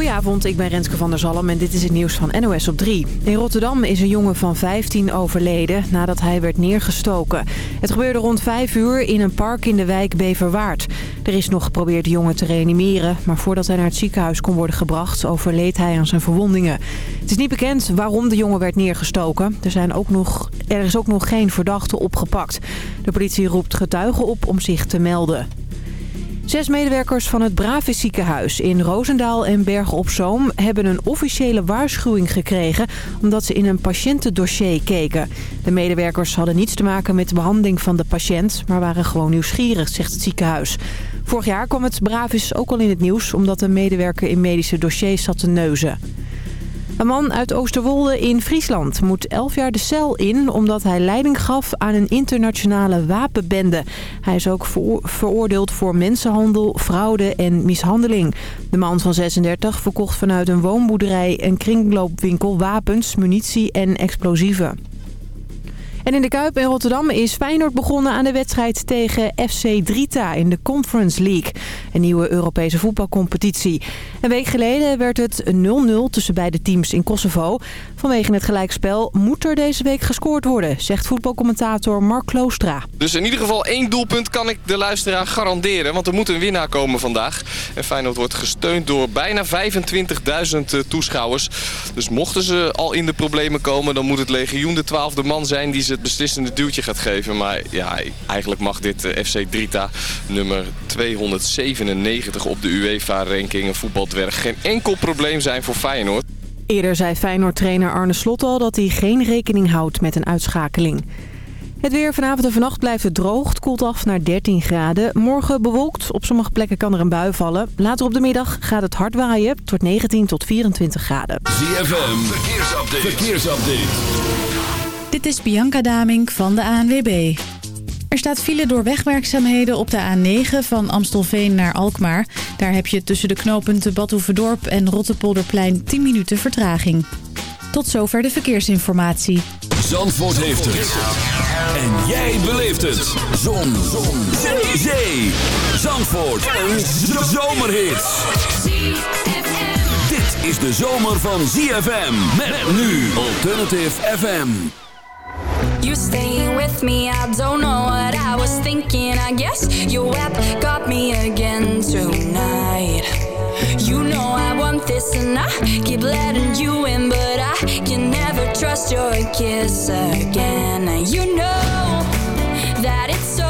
Goedenavond, ik ben Renske van der Zalm en dit is het nieuws van NOS op 3. In Rotterdam is een jongen van 15 overleden nadat hij werd neergestoken. Het gebeurde rond 5 uur in een park in de wijk Beverwaard. Er is nog geprobeerd de jongen te reanimeren, maar voordat hij naar het ziekenhuis kon worden gebracht overleed hij aan zijn verwondingen. Het is niet bekend waarom de jongen werd neergestoken. Er, zijn ook nog, er is ook nog geen verdachte opgepakt. De politie roept getuigen op om zich te melden. Zes medewerkers van het Bravis ziekenhuis in Roosendaal en Bergen op Zoom hebben een officiële waarschuwing gekregen omdat ze in een patiëntendossier keken. De medewerkers hadden niets te maken met de behandeling van de patiënt, maar waren gewoon nieuwsgierig, zegt het ziekenhuis. Vorig jaar kwam het Bravis ook al in het nieuws omdat een medewerker in medische dossiers zat te neuzen. Een man uit Oosterwolde in Friesland moet 11 jaar de cel in... omdat hij leiding gaf aan een internationale wapenbende. Hij is ook veroordeeld voor mensenhandel, fraude en mishandeling. De man van 36 verkocht vanuit een woonboerderij en kringloopwinkel wapens, munitie en explosieven. En in de Kuip in Rotterdam is Feyenoord begonnen aan de wedstrijd tegen FC Drita in de Conference League. Een nieuwe Europese voetbalcompetitie. Een week geleden werd het 0-0 tussen beide teams in Kosovo. Vanwege het gelijkspel moet er deze week gescoord worden, zegt voetbalcommentator Mark Kloostra. Dus in ieder geval één doelpunt kan ik de luisteraar garanderen, want er moet een winnaar komen vandaag. En Feyenoord wordt gesteund door bijna 25.000 eh, toeschouwers. Dus mochten ze al in de problemen komen, dan moet het legioen de twaalfde man zijn die ze het beslissende duwtje gaat geven. Maar ja, eigenlijk mag dit eh, FC Drita nummer 297 op de UEFA-ranking een voetbaldwerg geen enkel probleem zijn voor Feyenoord. Eerder zei Feyenoord-trainer Arne Slot al dat hij geen rekening houdt met een uitschakeling. Het weer vanavond en vannacht blijft het droog. Het koelt af naar 13 graden. Morgen bewolkt. Op sommige plekken kan er een bui vallen. Later op de middag gaat het hard waaien. Tot 19 tot 24 graden. ZFM. Verkeersupdate. Verkeersupdate. Dit is Bianca Damink van de ANWB. Er staat file door wegwerkzaamheden op de A9 van Amstelveen naar Alkmaar. Daar heb je tussen de knooppunten Badhoevedorp en Rottepolderplein 10 minuten vertraging. Tot zover de verkeersinformatie. Zandvoort heeft het. En jij beleeft het. Zon. Zon. Zee. Zandvoort. Een zomerhit. Dit is de zomer van ZFM. Met nu Alternative FM. You staying with me, I don't know what I was thinking. I guess your web got me again tonight. You know I want this and I keep letting you in But I can never trust your kiss again. You know that it's so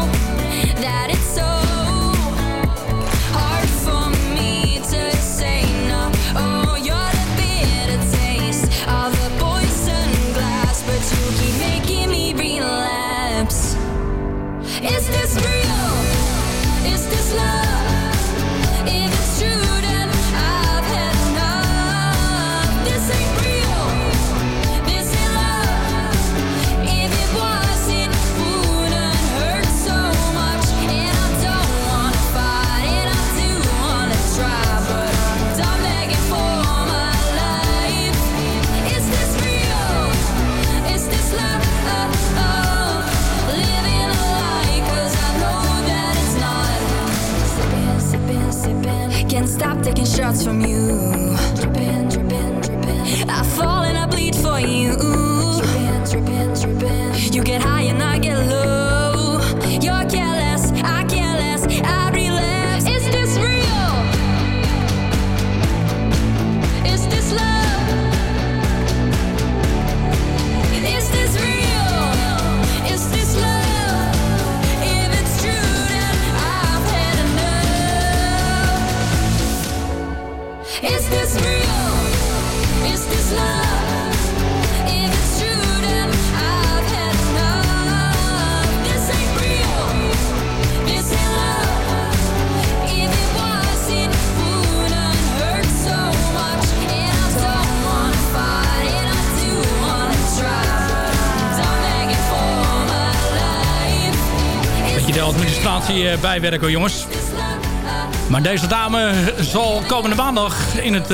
shots from you. Informatie bijwerken, jongens. Maar deze dame zal komende maandag in het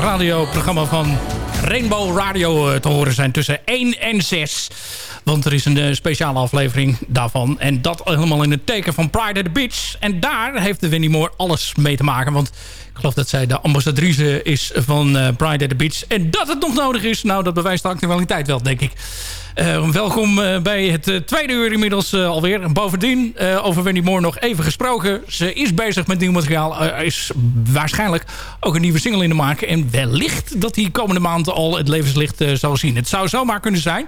radioprogramma van Rainbow Radio te horen zijn tussen 1 en 6. Want er is een speciale aflevering daarvan. En dat helemaal in het teken van Pride at the Beach. En daar heeft de Winnie Moore alles mee te maken. Want ik geloof dat zij de ambassadrice is van uh, Pride at the Beach. En dat het nog nodig is, nou dat bewijst de actualiteit wel, denk ik. Uh, welkom bij het tweede uur inmiddels alweer. En bovendien, over Wendy Moore nog even gesproken. Ze is bezig met nieuw materiaal. Er is waarschijnlijk ook een nieuwe single in de maken. En wellicht dat die komende maand al het levenslicht zal zien. Het zou zomaar kunnen zijn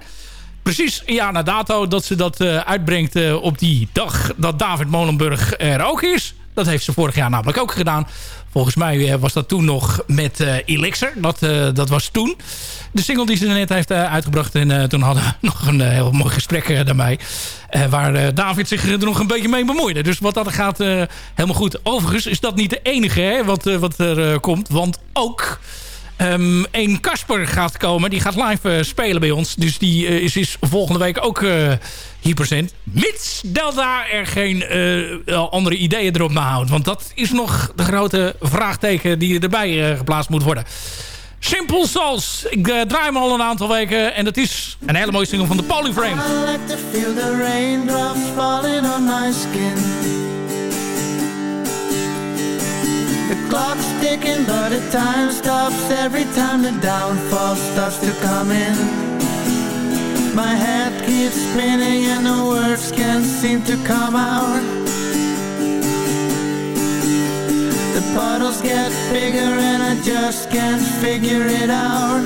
precies een jaar na dato dat ze dat uitbrengt op die dag dat David Molenburg er ook is. Dat heeft ze vorig jaar namelijk ook gedaan. Volgens mij eh, was dat toen nog met Elixir. Dat, dat was toen. De single die ze net heeft uitgebracht. En toen hadden we nog een heel mooi gesprek daarmee. waar David zich er nog een beetje mee bemoeide. Dus wat dat gaat helemaal goed. Overigens is dat niet de enige hè, wat, wat er komt. Want ook... Um, een Kasper gaat komen. Die gaat live spelen bij ons. Dus die is, is volgende week ook hier present. Mits Delta er geen andere ideeën erop nahoudt. Want dat is nog de grote vraagteken die erbij geplaatst moet worden. Simple Souls. Ik draai hem al een aantal weken. En dat is een hele mooie single van de Polyframe. The clock's ticking but the time stops every time the downfall starts to come in. My head keeps spinning and the words can't seem to come out The puddles get bigger and I just can't figure it out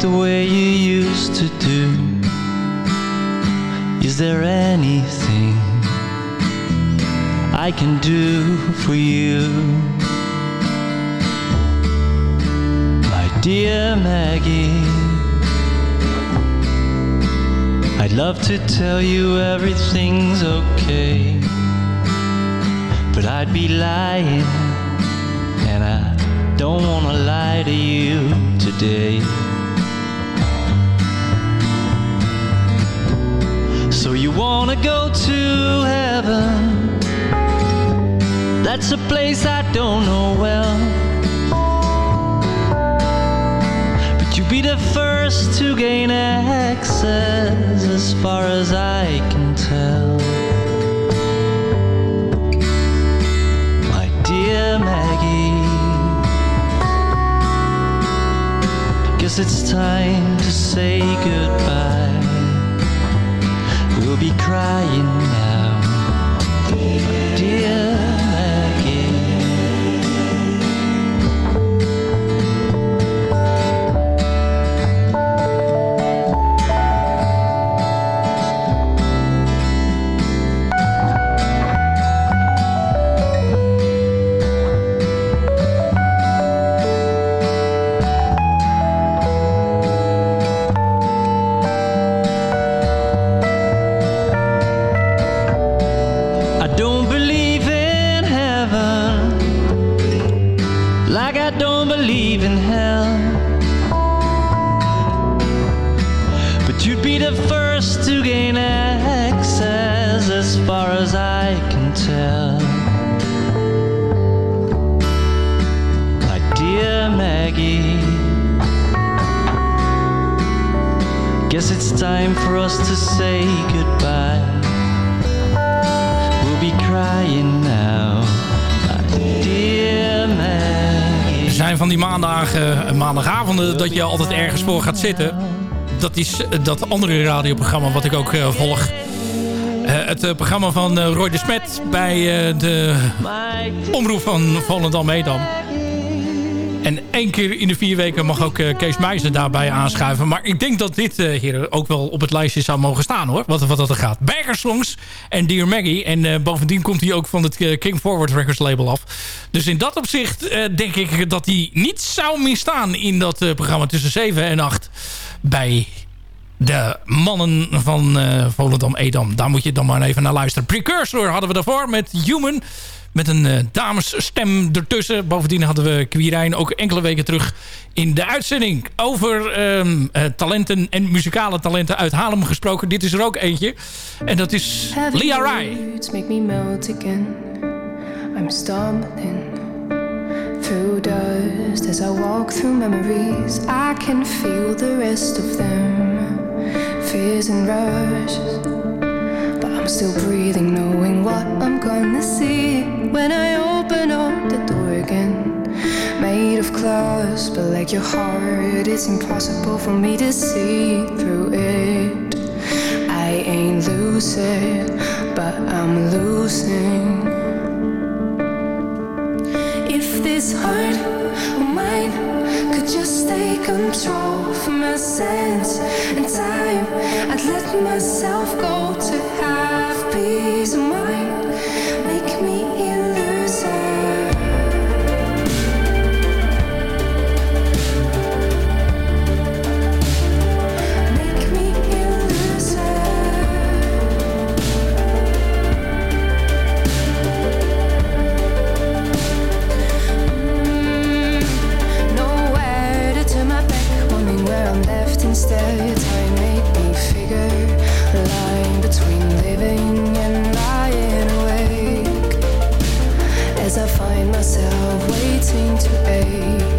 the way you used to do? Is there anything I can do for you? My dear Maggie, I'd love to tell you everything's okay, but I'd be lying, and I don't wanna lie to you today. You wanna go to heaven? That's a place I don't know well. But you'll be the first to gain access, as far as I can tell. My dear Maggie, I guess it's time to say goodbye be crying gaat zitten. Dat is eh, dat andere radioprogramma wat ik ook eh, volg. Eh, het programma van Roy de Smet bij de omroep van Volendam-Edam. En één keer in de vier weken mag ook Kees Meijzer daarbij aanschuiven. Maar ik denk dat dit eh, hier ook wel op het lijstje zou mogen staan hoor. Wat, wat dat er gaat. Bagger Songs en Dear Maggie. En bovendien komt hij ook van het King Forward Records label af. Dus in dat opzicht eh, denk ik dat hij niet zou misstaan in dat eh, programma tussen 7 en 8 bij de mannen van eh Volendam-Edam. Daar moet je dan maar even naar luisteren. Precursor hadden we daarvoor met Human. Met een eh, damesstem ertussen. Bovendien hadden we Quirijn ook enkele weken terug in de uitzending. Over ehm, eh, talenten en muzikale talenten uit Haarlem gesproken. Dit is er ook eentje. En dat is Lia Rai. words make me melt again. I'm stumbling through dust as I walk through memories. I can feel the rest of them, fears and rushes. But I'm still breathing, knowing what I'm gonna see when I open up the door again. Made of glass, but like your heart, it's impossible for me to see through it. I ain't lucid, but I'm losing. This heart of mine could just take control of my sense and time, I'd let myself go to have peace of mind. and lying awake as I find myself waiting to ache.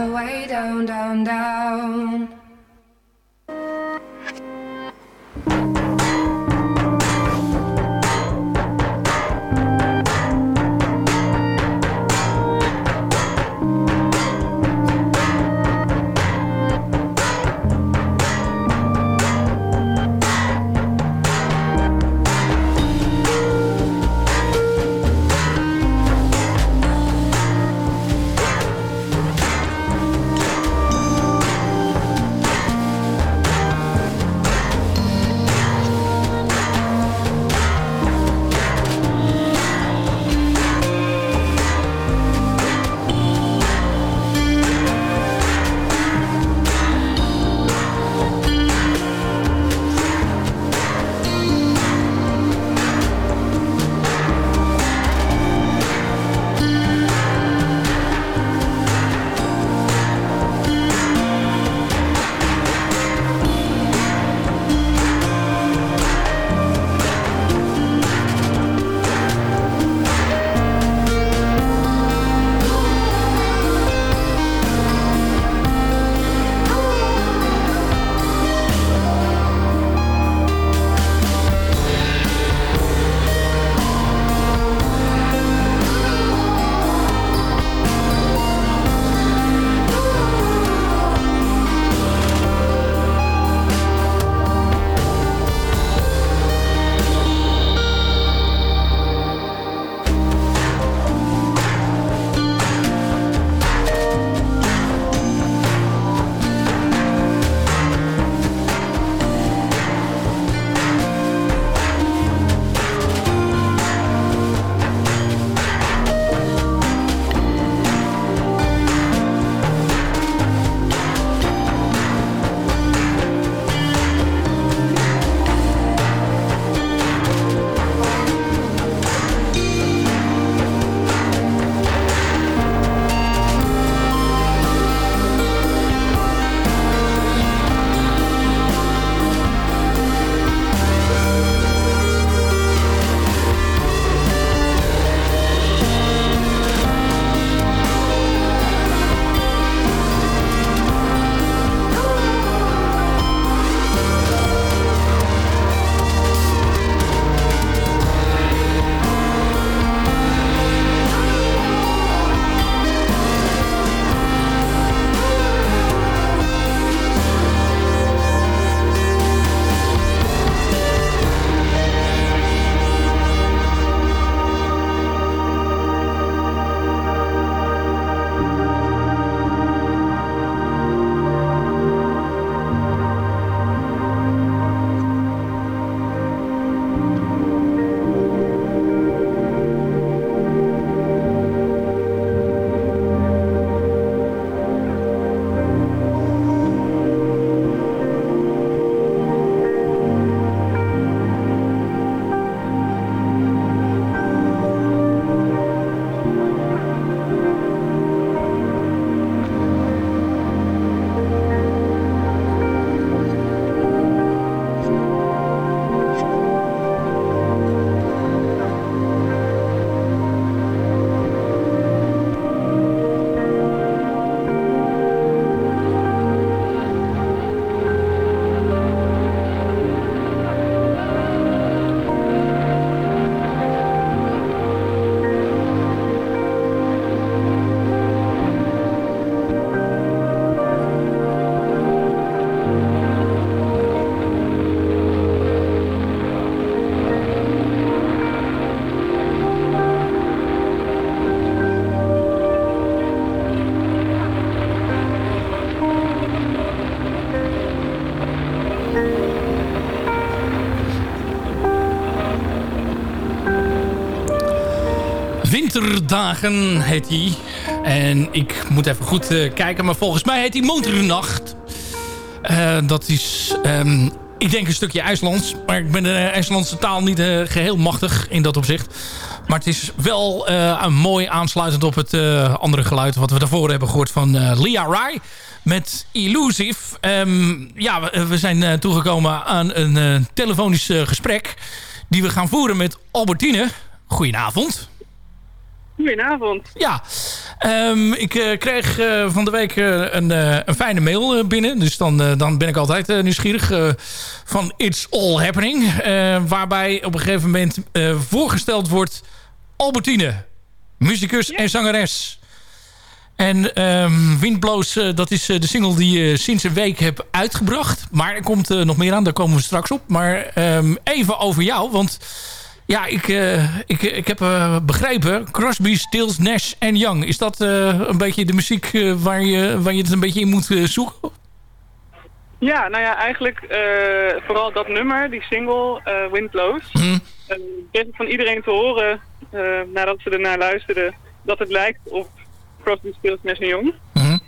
the way down, down, down. Winterdagen heet hij. En ik moet even goed uh, kijken, maar volgens mij heet hij Monternacht. Uh, dat is, um, ik denk een stukje IJslands. Maar ik ben de IJslandse taal niet uh, geheel machtig in dat opzicht. Maar het is wel een mooi aansluitend op het andere geluid... wat we daarvoor hebben gehoord van Lia Rai met Illusive. Um, ja, we, we zijn toegekomen aan een telefonisch gesprek... die we gaan voeren met Albertine. Goedenavond. Goedenavond. Ja, um, ik uh, kreeg uh, van de week uh, een, een, fijne mail binnen. Dus dan, dan ben ik altijd nieuwsgierig van It's All Happening. waarbij op een gegeven moment voorgesteld wordt Albertine. Muzikus ja. en zangeres. En um, Windblows, dat is de single die je sinds een week heb uitgebracht. Maar er komt nog meer aan, daar komen we straks op. Maar um, even over jou, want... Ja, ik, uh, ik, ik heb uh, begrepen. Crosby, Stills, Nash en Young. Is dat uh, een beetje de muziek waar, je, waar je het een beetje in moet zoeken? Ja, nou ja, eigenlijk vooral dat nummer, die single, Wind Blows. Mm. van iedereen te horen, nadat ze ernaar luisterden, dat het lijkt op Crosby, Stills, Nash en Young. Mm.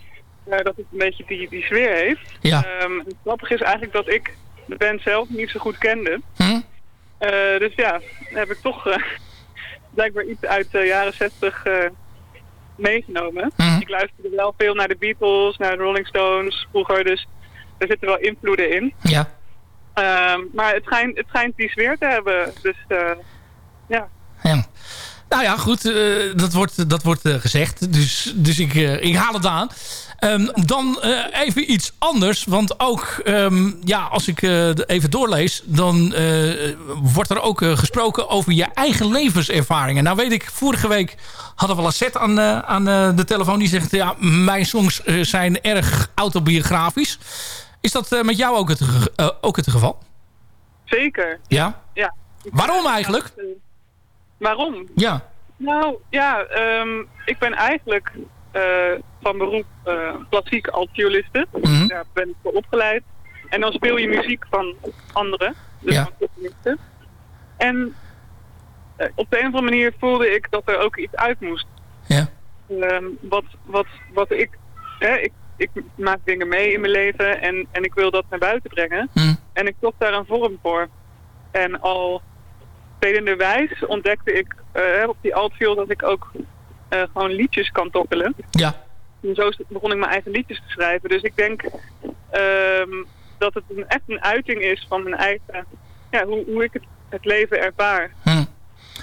dat het een beetje die, die sfeer heeft. Ja. Um, het grappige is eigenlijk dat ik de band zelf niet zo goed kende. Mm. Uh, dus ja, heb ik toch uh, blijkbaar iets uit de jaren 60 uh, meegenomen. Mm. Ik luisterde wel veel naar de Beatles, naar de Rolling Stones vroeger, dus er zitten wel invloeden in. Ja. maar het schijnt, het schijnt die sfeer te hebben, dus ja. Ja. Nou ja, goed, uh, dat wordt, dat wordt uh, gezegd. Dus, dus ik, uh, ik haal het aan. Um, dan even iets anders. Want ook, um, ja, als ik even doorlees... dan wordt er ook gesproken over je eigen levenservaringen. Nou weet ik, vorige week hadden we Lassette aan, aan de telefoon. Die zegt, ja, mijn songs zijn erg autobiografisch. Is dat met jou ook het, ook het geval? Zeker. Ja? Ja. Waarom eigenlijk? Waarom? Ja. Nou, ja, um, ik ben eigenlijk van beroep uh, klassiek als violiste. Mm -hmm. Daar ben ik voor opgeleid. En dan speel je muziek van anderen, dus ja. van componisten. En uh, op de een of andere manier voelde ik dat er ook iets uit moest. Ja. Um, wat, wat, wat ik, hè, ik... Ik maak dingen mee in mijn leven en, en ik wil dat naar buiten brengen. Mm. En ik zocht daar een vorm voor. En al spelenderwijs ontdekte ik uh, op die altfield dat ik ook uh, gewoon liedjes kan tokkelen. Ja. En zo begon ik mijn eigen liedjes te schrijven. Dus ik denk um, dat het een, echt een uiting is van mijn eigen, ja, hoe, hoe ik het, het leven ervaar. Hm.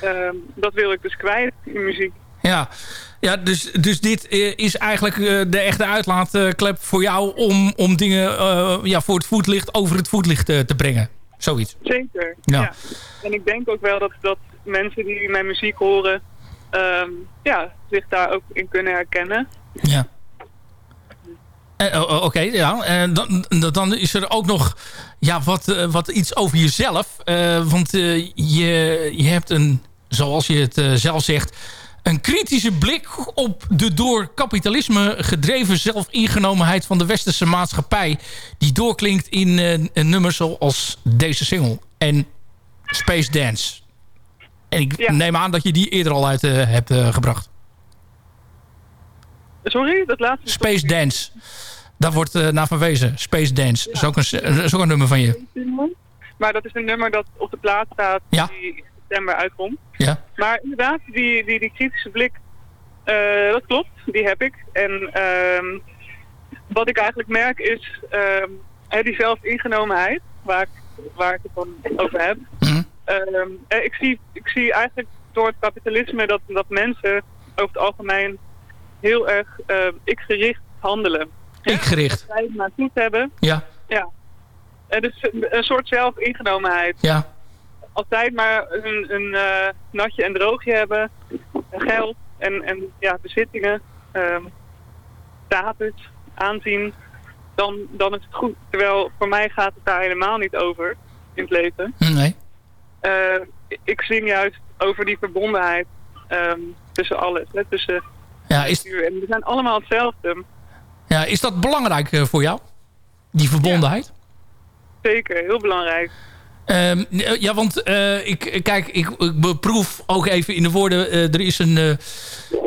Um, dat wil ik dus kwijt in muziek. Ja, ja dus, dus dit is eigenlijk de echte uitlaatklep voor jou om, om dingen uh, ja, voor het voetlicht over het voetlicht te brengen. Zoiets. Zeker, ja. ja. En ik denk ook wel dat, dat mensen die mijn muziek horen... Um, ja, zich daar ook in kunnen herkennen. Ja. Uh, Oké, okay, ja. En dan, dan is er ook nog ja, wat, uh, wat iets over jezelf. Want je, je hebt een, zoals je het zelf zegt... een kritische blik op de door kapitalisme gedreven zelfingenomenheid... van de westerse maatschappij... die doorklinkt in een nummer zoals deze single. En Space Dance. En ik ja. neem aan dat je die eerder al uit uh, hebt uh, gebracht. Sorry, dat laatste? Space Dance. Daar wordt uh, naar verwezen. Space Dance. Ja. Is, ook een, is ook een nummer van je. Maar dat is een nummer dat op de plaat staat ja. die in september uitkomt. Ja. Maar inderdaad, die, die, die kritische blik, dat klopt. Die heb ik. En ehm, wat ik eigenlijk merk is die zelfingenomenheid, waar ik, waar ik het dan over heb. Mm. Um, ik, zie, ik zie eigenlijk door het kapitalisme dat, dat mensen over het algemeen heel erg uh, ik-gericht handelen. Ik-gericht? Ja, het maar goed hebben. Ja. Ja. Uh, dus een soort zelfingenomenheid. Ja. Altijd maar een, een uh, natje en droogje hebben. Geld en, en ja, bezittingen. Um, status, aanzien. Dan, dan is het goed. Terwijl voor mij gaat het daar helemaal niet over in het leven. Nee. Uh, ik zing juist over die verbondenheid um, tussen alles. Hè, tussen ja, is... En we zijn allemaal hetzelfde. Ja, is dat belangrijk uh, voor jou? Die verbondenheid? Ja, zeker, heel belangrijk. Ehm, ja, want uh, ik, kijk, ik, ik, beproef ook even in de woorden. Uh, er is een, uh,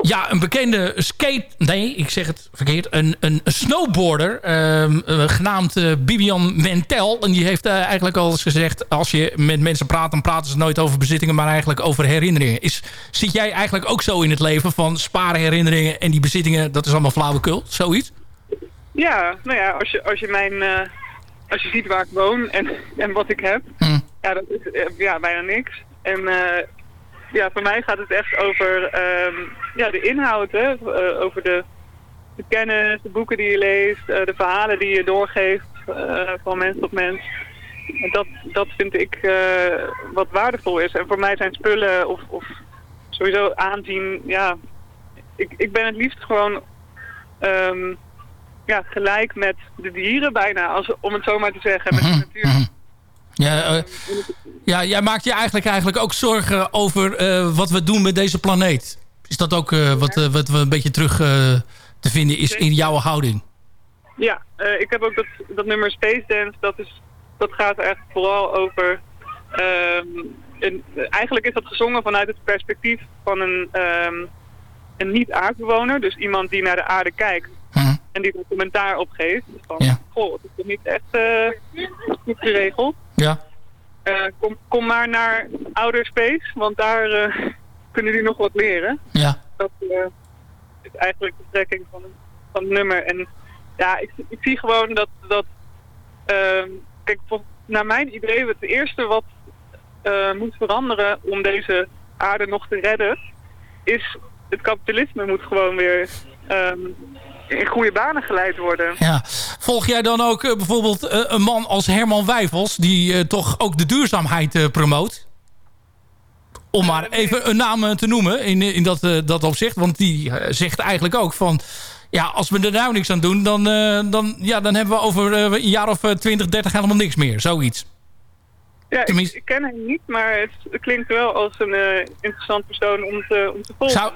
ja, een bekende skate... Nee, ik zeg het verkeerd. Een, een snowboarder, ehm, genaamd Bibian Mentel. En die heeft eigenlijk al eens gezegd... als je met mensen praat, dan praten ze nooit over bezittingen... maar eigenlijk over herinneringen. Is, zit jij eigenlijk ook zo in het leven van sparen herinneringen... en die bezittingen, dat is allemaal flauwekul? Zoiets? Ja, nou ja, als je, als je mijn als je ziet waar ik woon en, en wat ik heb, hm. ja, dat is eh, ja, bijna niks. En ja, voor mij gaat het echt over um, ja, de inhoud, hè? Uh, over de, de, kennis, de boeken die je leest, uh, de verhalen die je doorgeeft van mens tot mens. En dat, dat vind ik wat waardevol is. En voor mij zijn spullen of, of sowieso aanzien, ja, ik, ik ben het liefst gewoon... Um, ja, gelijk met de dieren bijna, als, om het zo maar te zeggen, met de Mhm, natuur. Ja, uh, ja, jij maakt je eigenlijk, eigenlijk ook zorgen over uh, wat we doen met deze planeet. Is dat ook uh, wat, wat we een beetje terug te vinden is in jouw houding? Ja, ik heb ook dat, dat nummer Space Dance, dat, is, dat gaat echt vooral over... Um, een, eigenlijk is dat gezongen vanuit het perspectief van een, um, een niet-aardbewoner. Dus iemand die naar de aarde kijkt Mhm. en die een commentaar opgeeft. Van, Ja. goh, het is niet echt uh, goed geregeld. Ja. Uh, kom, kom maar naar Outer Space, want daar uh, kunnen die nog wat leren. Ja. Dat is eigenlijk de strekking van, van het nummer. En ja, ik, ik zie gewoon dat... dat ehm, kijk, naar mijn idee, het eerste wat moet veranderen om deze aarde nog te redden... is het kapitalisme moet gewoon weer... Um, in goede banen geleid worden. Ja. Volg jij dan ook uh, bijvoorbeeld uh, een man als Herman Wijfels... die uh, toch ook de duurzaamheid promoot? Om maar even een naam te noemen in, in dat, dat opzicht. Want die zegt eigenlijk ook van... ja, als we er nou niks aan doen... dan, dan, ja, dan hebben we over een jaar of 20, 30 helemaal niks meer. Zoiets. Ja, ik, ik, ken hem niet, maar het klinkt wel als een uh, interessant persoon om te, om te volgen. Zou,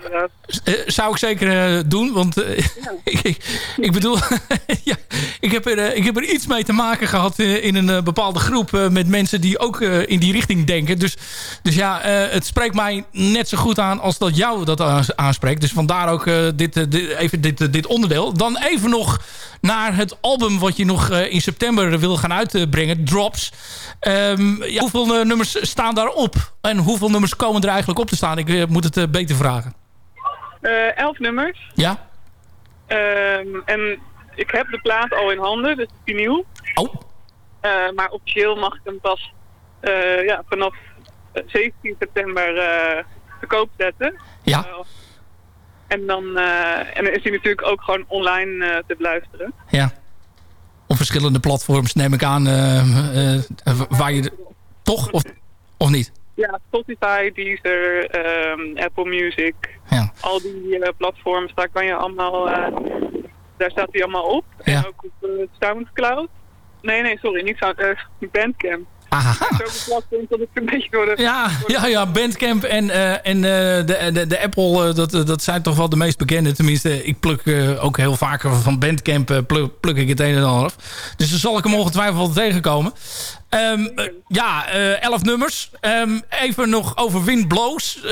uh, zou ik zeker uh, doen, want ja. ik, ik, ik, bedoel, ja, ik, heb er, ik heb er iets mee te maken gehad in een bepaalde groep met mensen die ook in die richting denken. Dus, dus ja, het spreekt mij net zo goed aan als dat jou dat aanspreekt. Dus vandaar ook dit, dit, even dit, dit onderdeel. Dan even nog naar het album wat je nog in september wil gaan uitbrengen, Drops. Um, ja, hoeveel uh, nummers staan daarop? En hoeveel nummers komen er eigenlijk op te staan? Ik uh, moet het beter vragen. elf nummers. Ja. Um, en ik heb de plaat al in handen, dus vinyl. Oh. maar officieel mag ik hem pas ja, vanaf 17 september te koop zetten. Ja. en dan en dan is hij natuurlijk ook gewoon online te beluisteren. Ja op verschillende platforms, neem ik aan, uh, waar je... Toch? Of, of niet? Ja, Spotify, Deezer, um, Apple Music. Ja. Al die uh, platforms, daar kan je allemaal... daar staat hij allemaal op. Ja. En ook op Soundcloud. Nee, nee, sorry, niet Sound, Bandcamp. Aha. Dat ik een beetje door de, ja, ja, ja, Bandcamp en, uh, en uh, de, de, de Apple, uh, dat, dat zijn toch wel de meest bekende. Tenminste, ik pluk ook heel vaak van Bandcamp pluk, pluk ik het een en ander af. Dus dan zal ik hem ongetwijfeld tegenkomen. Um, ja, elf nummers. Um, even nog over Wind Blows.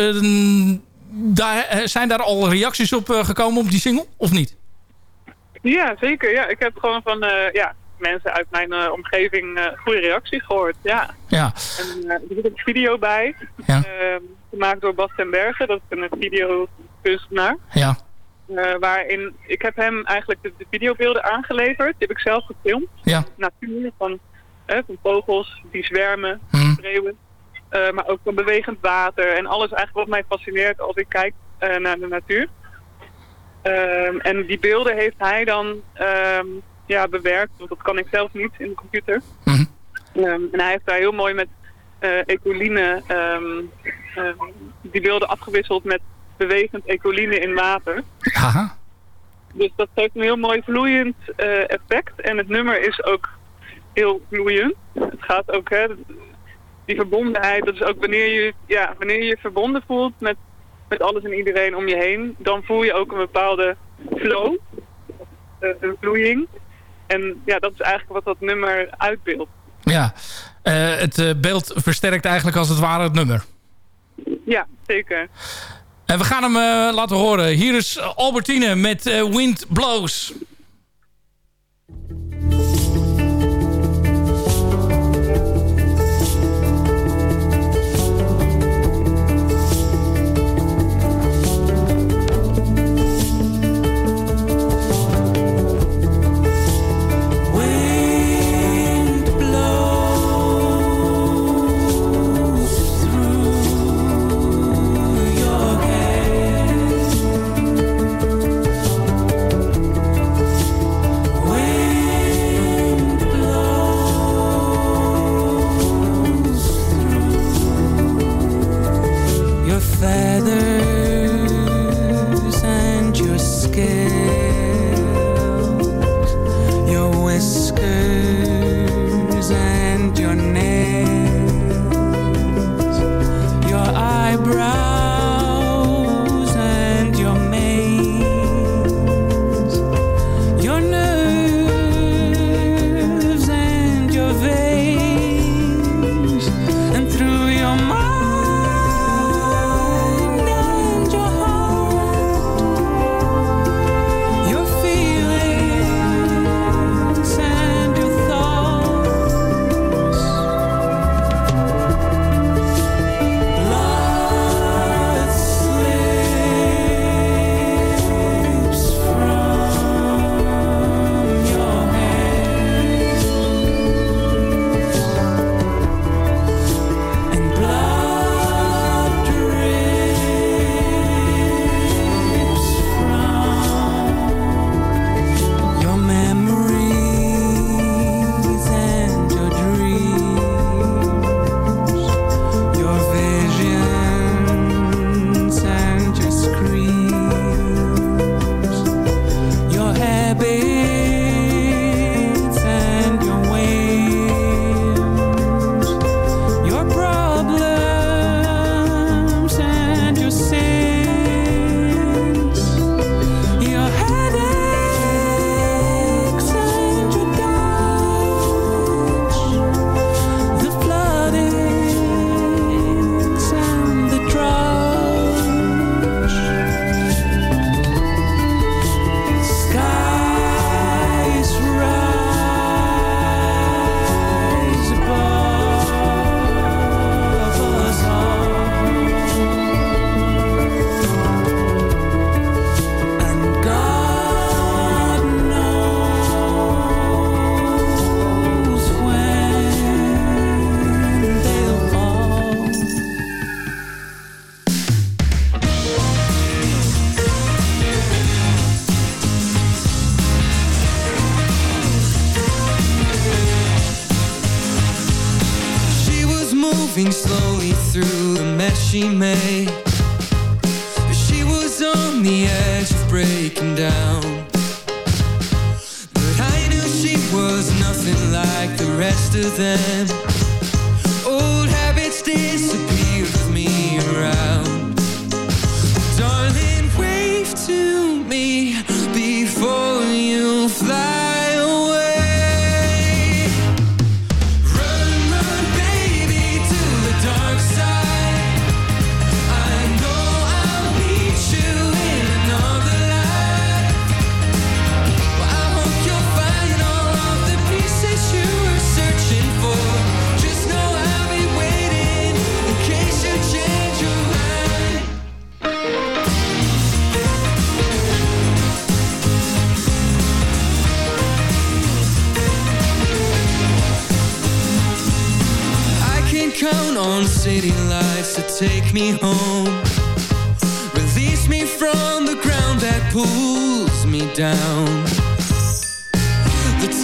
daar, zijn daar al reacties op gekomen op die single, of niet? Ja, zeker. Ja, ik heb gewoon van... ja, mensen uit mijn uh, omgeving uh, goede reacties gehoord. Ja. ja. En uh, er zit een video bij. Ja. gemaakt door Bas ten Bergen. Dat is een videokunstenaar. Ja. waarin, ik heb hem eigenlijk de, de, videobeelden aangeleverd. Die heb ik zelf gefilmd. Ja. Natuur van, van vogels die zwermen, hmm. schreeuwen. maar ook van bewegend water. En alles eigenlijk wat mij fascineert als ik kijk naar de natuur. Um, en die beelden heeft hij dan... Um, ja, bewerkt. Want dat kan ik zelf niet in de computer. Mm -hmm. um, en hij heeft daar heel mooi met uh, ecoline die beelden afgewisseld met bewegend ecoline in water. Aha. Dus dat geeft een heel mooi vloeiend effect. En het nummer is ook heel vloeiend. Het gaat ook, hè, die verbondenheid, dat is ook wanneer je ja, wanneer je je verbonden voelt met, met alles en iedereen om je heen, dan voel je ook een bepaalde flow, uh, een vloeiing. En ja, dat is eigenlijk wat dat nummer uitbeeldt. Ja, ja. het beeld versterkt eigenlijk als het ware het nummer. Ja, zeker. En we gaan hem laten horen. Hier is Albertine met Wind Blows.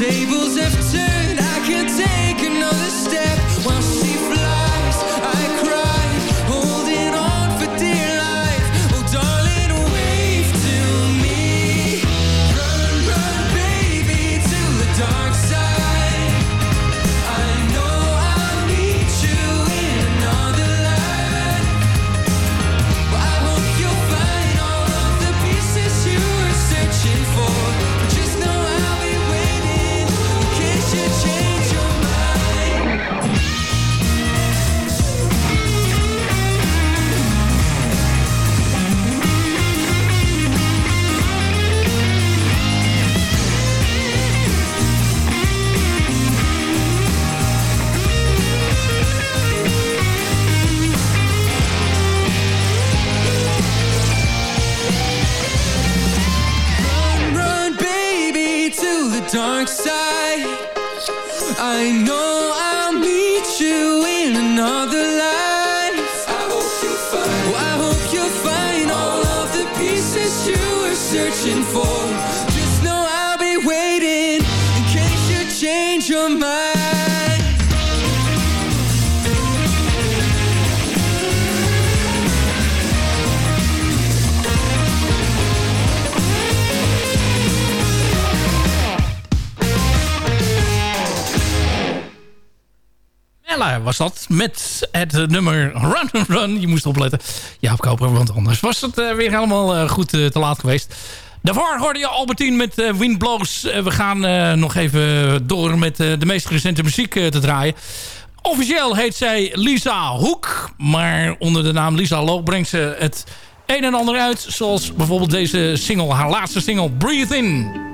tables have Met het eh, nummer Run Run. Je moest opletten. Ja, opkopen, want anders was het eh, weer helemaal eh, goed te laat geweest. Daarvoor hoorde je Albertine met Wind Blows. we gaan nog even door met de meest recente muziek te draaien. Officieel heet zij Lisa Hoek. Maar onder de naam Lisa Loog brengt ze het een en ander uit. Zoals bijvoorbeeld deze single, haar laatste single, Breathe In.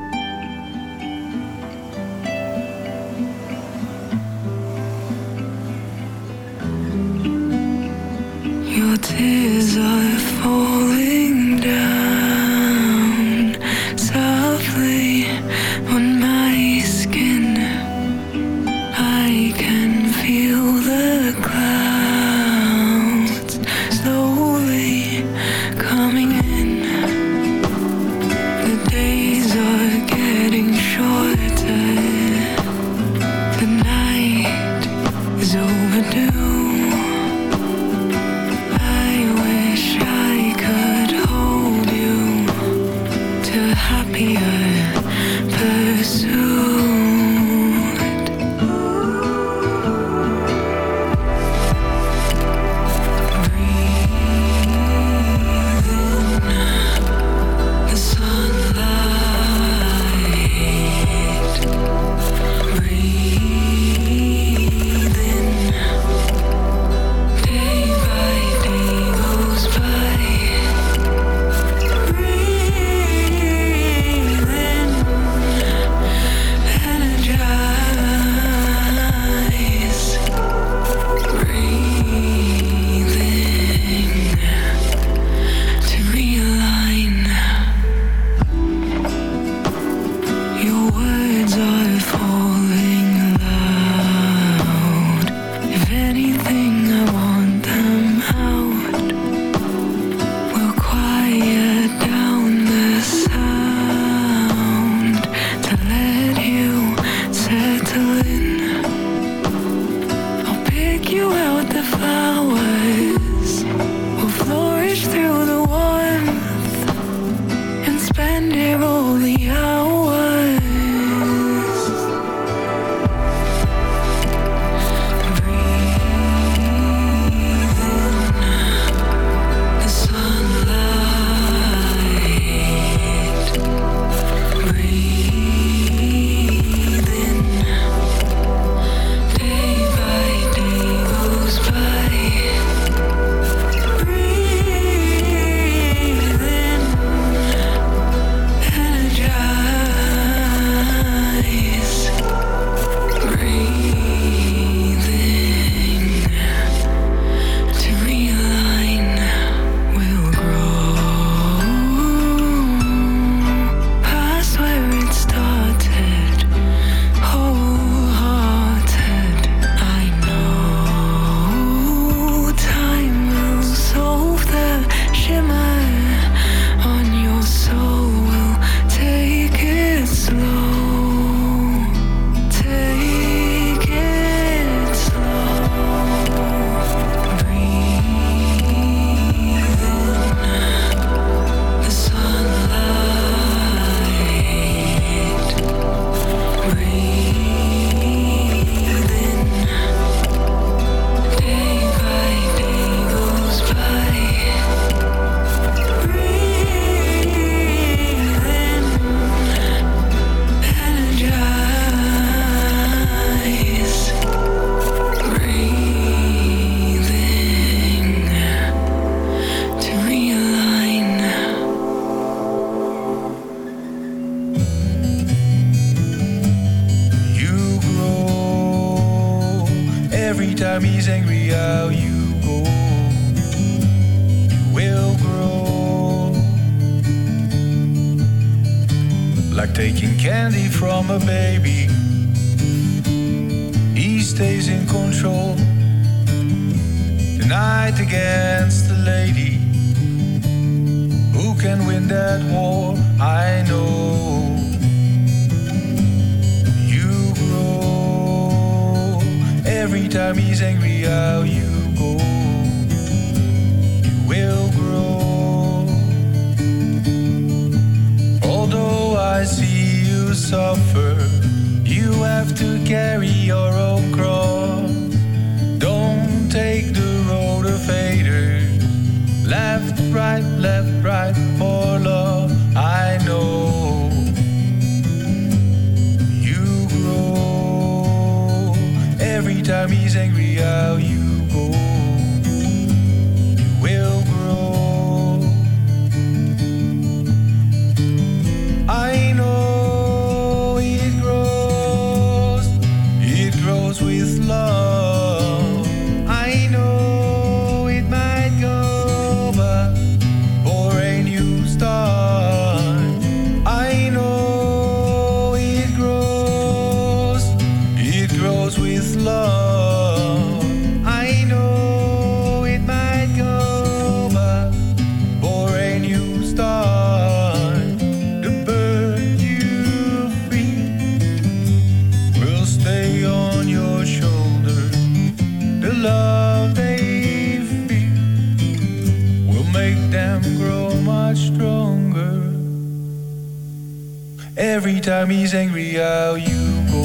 time he's angry, how you go.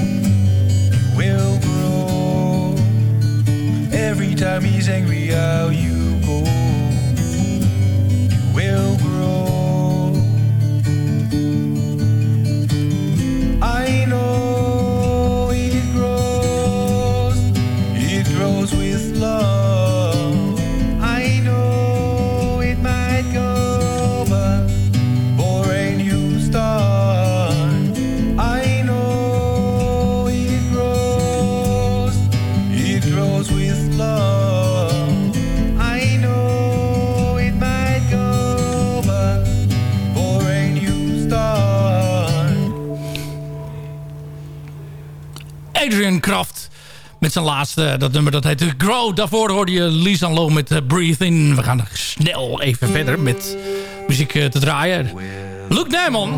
You will grow. Every time he's angry, how you Kraft. Met zijn laatste, dat nummer dat heet Grow. Daarvoor hoorde je Lisa Low met eh, Breathe In. We gaan snel even verder met muziek eh, te draaien. Luke Nijman.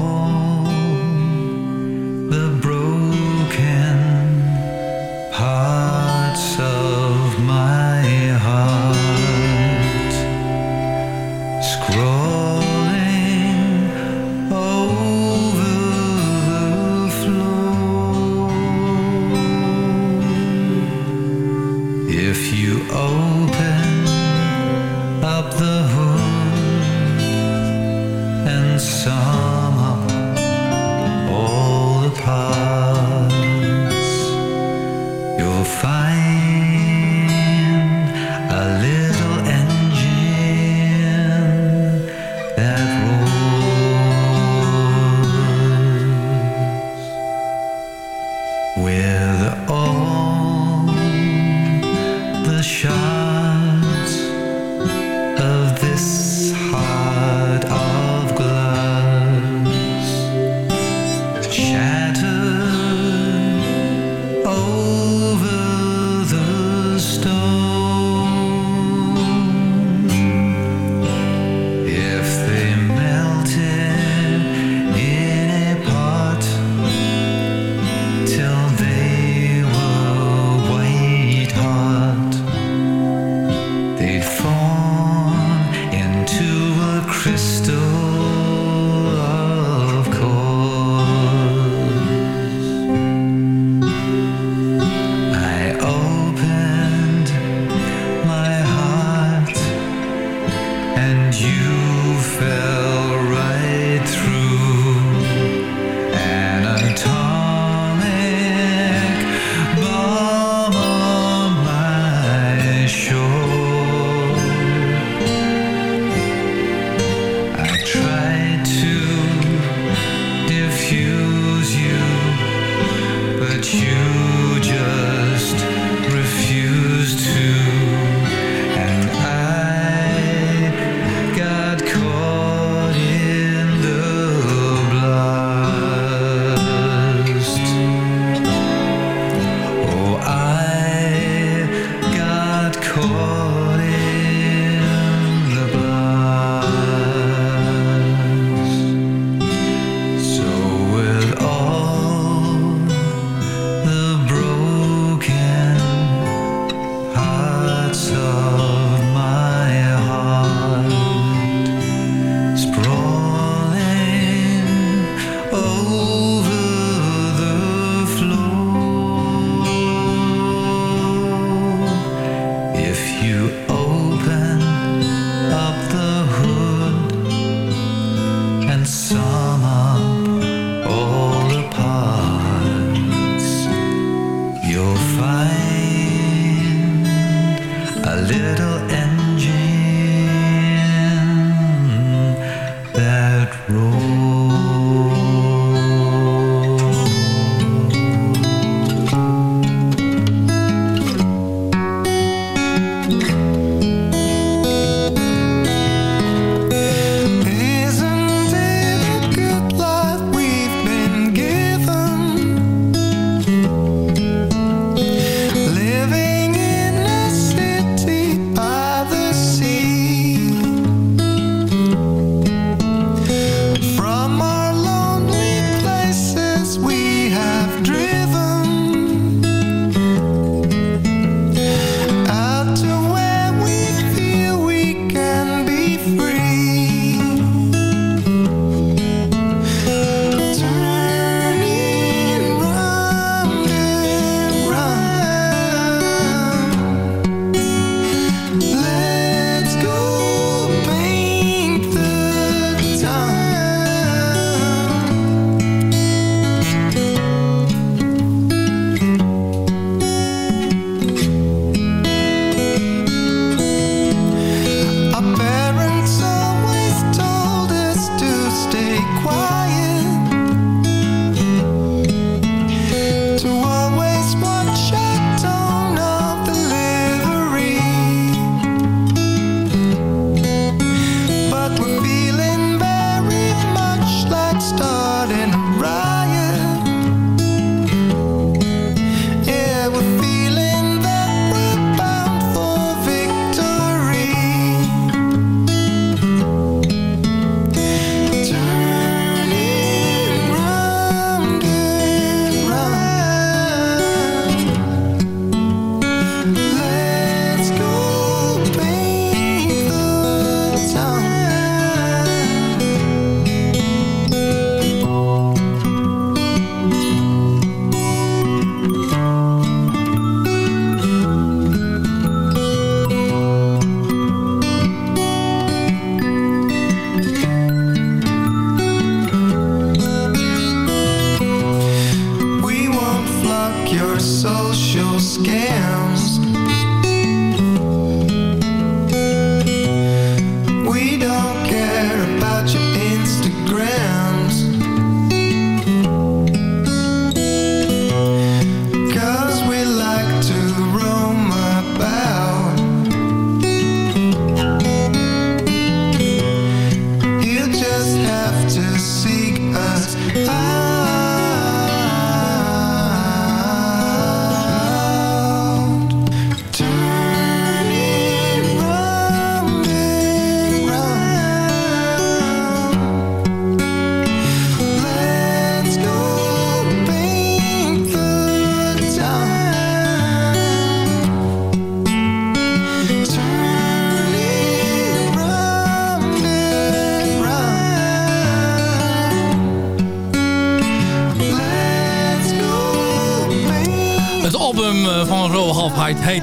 Hyde heet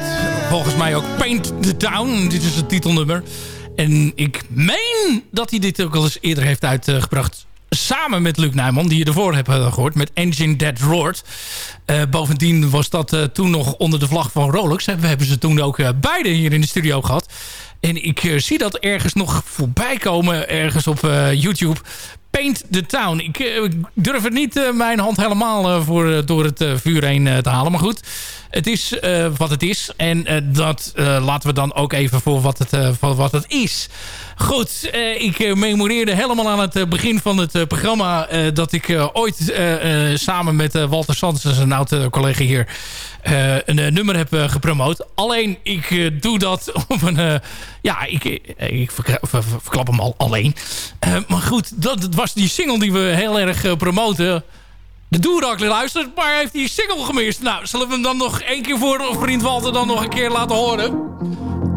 volgens mij ook Paint the Town. Dit is het titelnummer. En ik meen dat hij dit ook al eens eerder heeft uitgebracht. Samen met Luc Nijman, die je ervoor hebt eh, gehoord. Met Engine That Roared. Eh, bovendien was dat eh, toen nog onder de vlag van Rolex. We hebben ze toen ook beide hier in de studio gehad. En ik zie dat ergens nog voorbij komen. Ergens op YouTube. Paint the Town. Ik, durf het niet mijn hand helemaal voor, door het vuur heen te halen. Maar goed, het is eh, wat het is. En eh, dat eh, laten we dan ook even voor wat het, voor wat het is. Goed, ik memoreerde helemaal aan het begin van het programma... dat ik ooit samen met Walter Sands, een oud collega hier... een nummer heb gepromoot. Alleen, ik doe dat op een... ja, ik, ik verklap hem al alleen. maar goed, dat, dat, was die single die we heel erg promoten. De Doerak luistert, maar heeft die single gemist. Nou, zullen we hem dan nog één keer voor vriend Walter dan nog een keer laten horen?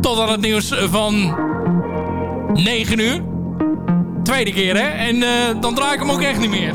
Tot aan het nieuws van 9 uur. Tweede keer, hè? En dan draai ik hem ook echt niet meer.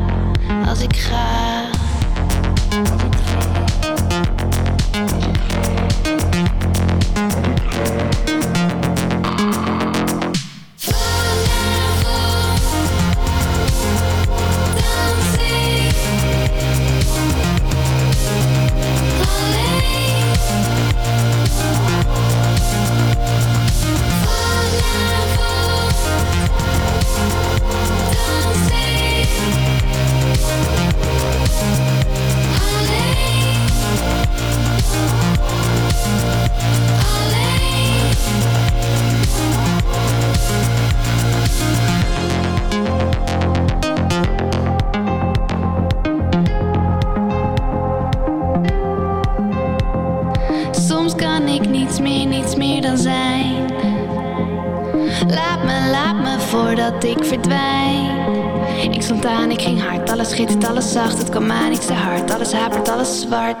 als ik ga. zacht, het kan maar niet te hard. Alles hapert, alles zwart.